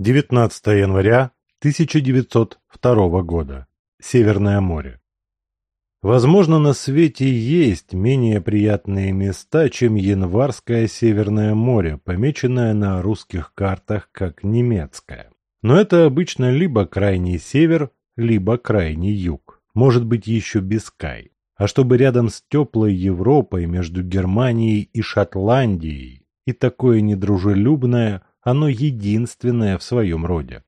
19 января 1902 года. Северное море. Возможно, на свете есть менее приятные места, чем Январское Северное море, помеченное на русских картах как немецкое. Но это обычно либо крайний север, либо крайний юг. Может быть, еще Бискай. А чтобы рядом с теплой Европой между Германией и Шотландией, и такое недружелюбное, оно единственное в своем роде.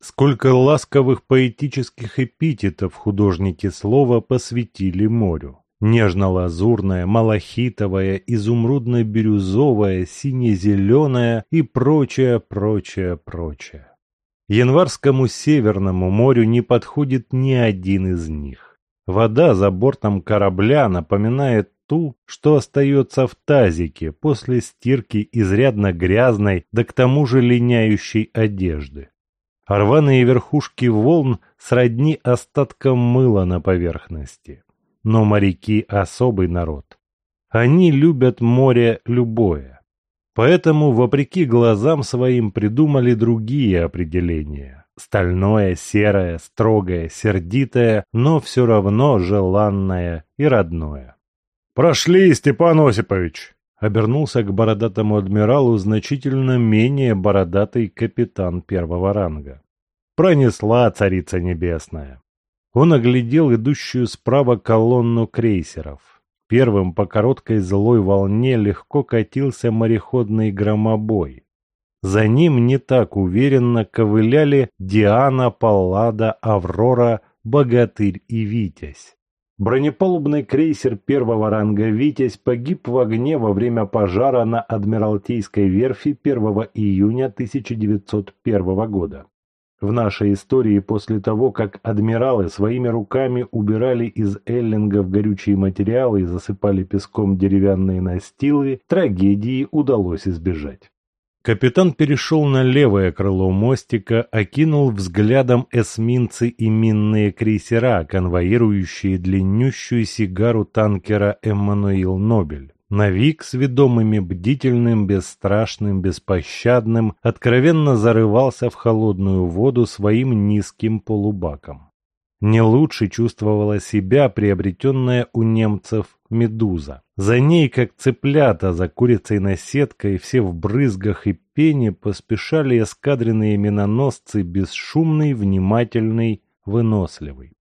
Сколько ласковых поэтических эпитетов художники слова посвятили морю. Нежно-лазурное, малахитовое, изумрудно-бирюзовое, сине-зеленое и прочее, прочее, прочее. Январскому Северному морю не подходит ни один из них. Вода за бортом корабля напоминает ту, что остается в тазике после стирки изрядно грязной, да к тому же линяющей одежды. Рваные верхушки волн сродни остаткам мыла на поверхности. Но моряки – особый народ. Они любят море любое. Поэтому, вопреки глазам своим, придумали другие определения. Стальное, серое, строгое, сердитое, но все равно желанное и родное. «Прошли, Степан Осипович!» Обернулся к бородатому адмиралу значительно менее бородатый капитан первого ранга. Пронесла царица небесная. Он оглядел идущую справа колонну крейсеров. Первым по короткой злой волне легко катился мореходный громобой. За ним не так уверенно ковыляли Диана, Паллада, Аврора, Богатырь и Витязь. Бронепалубный крейсер первого ранга «Витязь» погиб в огне во время пожара на Адмиралтейской верфи 1 июня 1901 года. В нашей истории после того, как адмиралы своими руками убирали из эллингов горючие материалы и засыпали песком деревянные настилы, трагедии удалось избежать. Капитан перешел на левое крыло мостика, окинул взглядом эсминцы и минные крейсера, конвоирующие длиннющую сигару танкера «Эммануил Нобель». Навик с ведомыми бдительным, бесстрашным, беспощадным, откровенно зарывался в холодную воду своим низким полубаком. Не лучше чувствовала себя приобретенная у немцев медуза. За ней, как цыплята за курицей-наседкой, все в брызгах и пене поспешали эскадренные миноносцы бесшумный, внимательный, выносливый.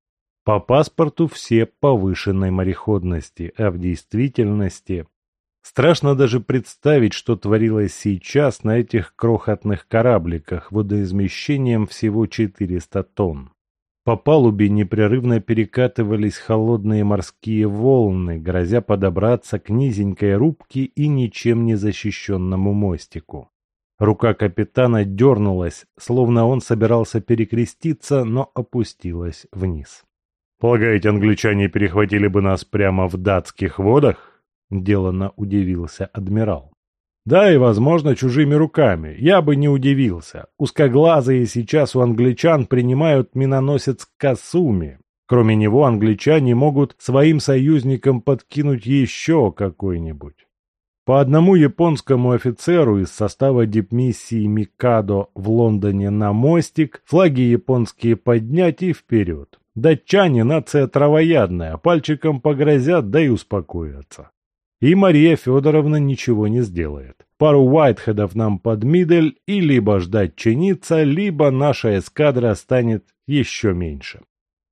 По паспорту все повышенной мореходности, а в действительности... Страшно даже представить, что творилось сейчас на этих крохотных корабликах водоизмещением всего 400 тонн. По палубе непрерывно перекатывались холодные морские волны, грозя подобраться к низенькой рубке и ничем не защищенному мостику. Рука капитана дернулась, словно он собирался перекреститься, но опустилась вниз. «Полагаете, англичане перехватили бы нас прямо в датских водах?» – делано удивился адмирал. Да, и, возможно, чужими руками. Я бы не удивился. Узкоглазые сейчас у англичан принимают миноносец Касуми. Кроме него англичане могут своим союзникам подкинуть еще какой-нибудь. По одному японскому офицеру из состава дипмиссии Микадо в Лондоне на мостик флаги японские поднять и вперед. Датчане нация травоядная, пальчиком погрозят, да и успокоятся. И Мария Федоровна ничего не сделает. Пару Уайтхедов нам под Мидель и либо ждать чиниться, либо наша эскадра станет еще меньше.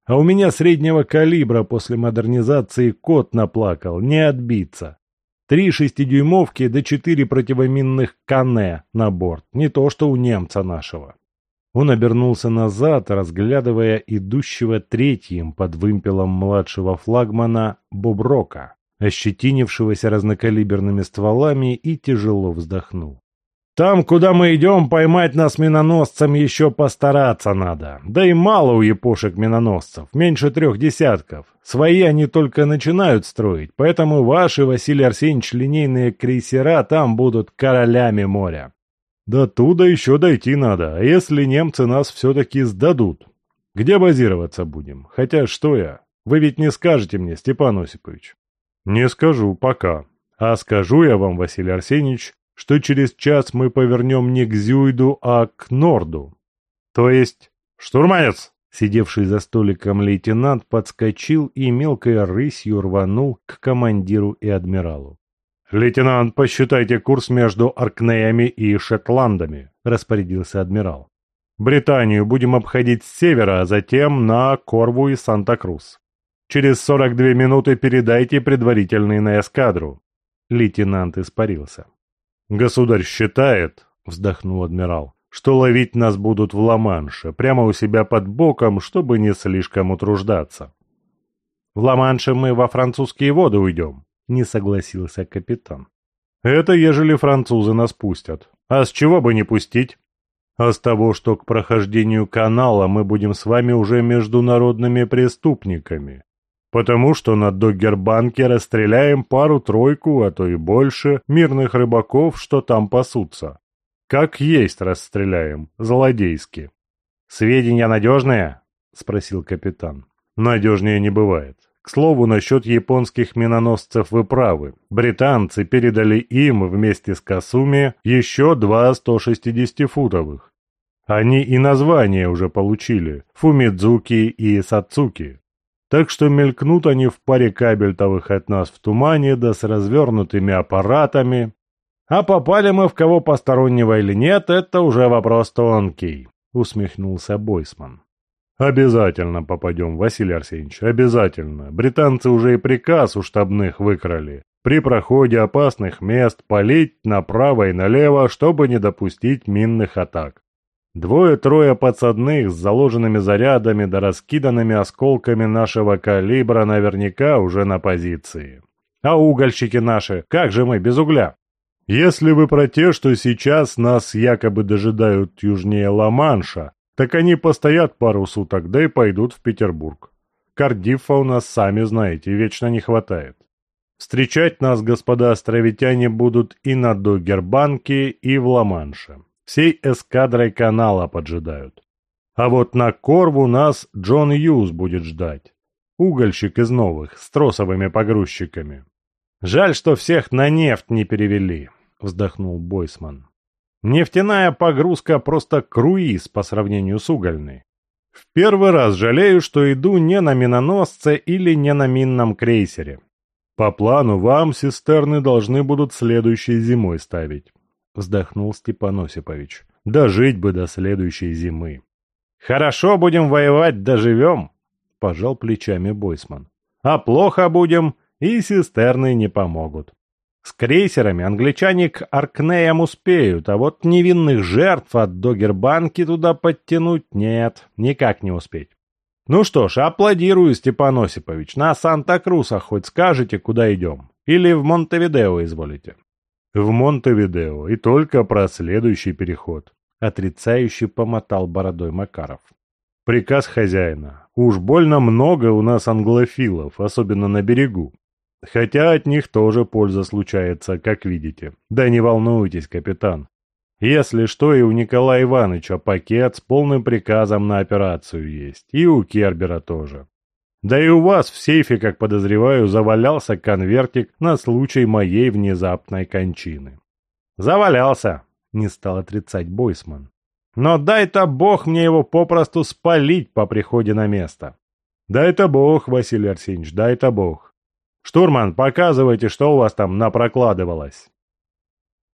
А у меня среднего калибра после модернизации кот наплакал, не отбиться. Три шестидюймовки да четыре противоминных кане на борт, не то что у немца нашего. Он обернулся назад, разглядывая идущего третьим под вымпелом младшего флагмана Боброка ощетинившегося разнокалиберными стволами, и тяжело вздохнул. «Там, куда мы идем, поймать нас миноносцам еще постараться надо. Да и мало у япошек миноносцев, меньше трех десятков. Свои они только начинают строить, поэтому ваши, Василий Арсеньевич, линейные крейсера там будут королями моря. До туда еще дойти надо, а если немцы нас все-таки сдадут? Где базироваться будем? Хотя что я? Вы ведь не скажете мне, Степан Осипович. Не скажу пока. А скажу я вам, Василий Арсеньевич, что через час мы повернем не к Зюйду, а к Норду. То есть... Штурманец! Сидевший за столиком лейтенант подскочил и мелкой рысью рванул к командиру и адмиралу. «Лейтенант, посчитайте курс между Аркнеями и Шотландами», – распорядился адмирал. «Британию будем обходить с севера, а затем на Корву и Санта-Крус. Через 42 минуты передайте предварительный на эскадру». Лейтенант испарился. «Государь считает», – вздохнул адмирал, – «что ловить нас будут в Ла-Манше, прямо у себя под боком, чтобы не слишком утруждаться». «В Ла-Манше мы во французские воды уйдем», — не согласился капитан. «Это ежели французы нас пустят. А с чего бы не пустить? А с того, что к прохождению канала мы будем с вами уже международными преступниками. Потому что на Доггербанке расстреляем пару-тройку, а то и больше, мирных рыбаков, что там пасутся. Как есть расстреляем, злодейски». «Сведения надежные?» — спросил капитан. «Надежнее не бывает. К слову, насчет японских миноносцев вы правы. Британцы передали им вместе с Касуми еще два 160-футовых. Они и названия уже получили – Фумидзуки и Сацуки. Так что мелькнут они в паре кабельтовых от нас в тумане, да с развернутыми аппаратами. А попали мы в кого постороннего или нет, это уже вопрос тонкий, усмехнулся Бойсман. «Обязательно попадем, Василий Арсеньевич, обязательно. Британцы уже и приказ у штабных выкрали. При проходе опасных мест палить направо и налево, чтобы не допустить минных атак. Двое-трое подсадных с заложенными зарядами да раскиданными осколками нашего калибра наверняка уже на позиции. А угольщики наши, как же мы без угля? Если вы про те, что сейчас нас якобы дожидают южнее Ла-Манша, так они постоят пару суток, да и пойдут в Петербург. Кардифа у нас, сами знаете, вечно не хватает. Встречать нас, господа островитяне, будут и на Догербанке, и в Ла-Манше. Всей эскадрой канала поджидают. А вот на Корву нас Джон Юз будет ждать. Угольщик из новых, с тросовыми погрузчиками. Жаль, что всех на нефть не перевели, вздохнул Бойсман. Нефтяная погрузка просто круиз по сравнению с угольной. В первый раз жалею, что иду не на миноносце или не на минном крейсере. По плану вам цистерны должны будут следующей зимой ставить. Вздохнул Степан Осипович. Дожить бы до следующей зимы. Хорошо будем воевать, доживем, пожал плечами Бойсман. А плохо будем, и цистерны не помогут. С крейсерами англичане к Аркнеям успеют, а вот невинных жертв от Догербанки туда подтянуть нет, никак не успеть. Ну что ж, аплодирую, Степан Осипович. На Санта-Круса хоть скажете, куда идем? Или в Монтевидео изволите? В Монтевидео, и только про следующий переход. Отрицающе помотал бородой Макаров. Приказ хозяина. Уж больно много у нас англофилов, особенно на берегу. Хотя от них тоже польза случается, как видите. Да не волнуйтесь, капитан. Если что, и у Николая Ивановича пакет с полным приказом на операцию есть. И у Кербера тоже. Да и у вас в сейфе, как подозреваю, завалялся конвертик на случай моей внезапной кончины. Завалялся, не стал отрицать Бойсман. Но дай-то бог мне его попросту спалить по приходе на место. Дай-то бог, Василий Арсеньевич, дай-то бог. «Штурман, показывайте, что у вас там напрокладывалось».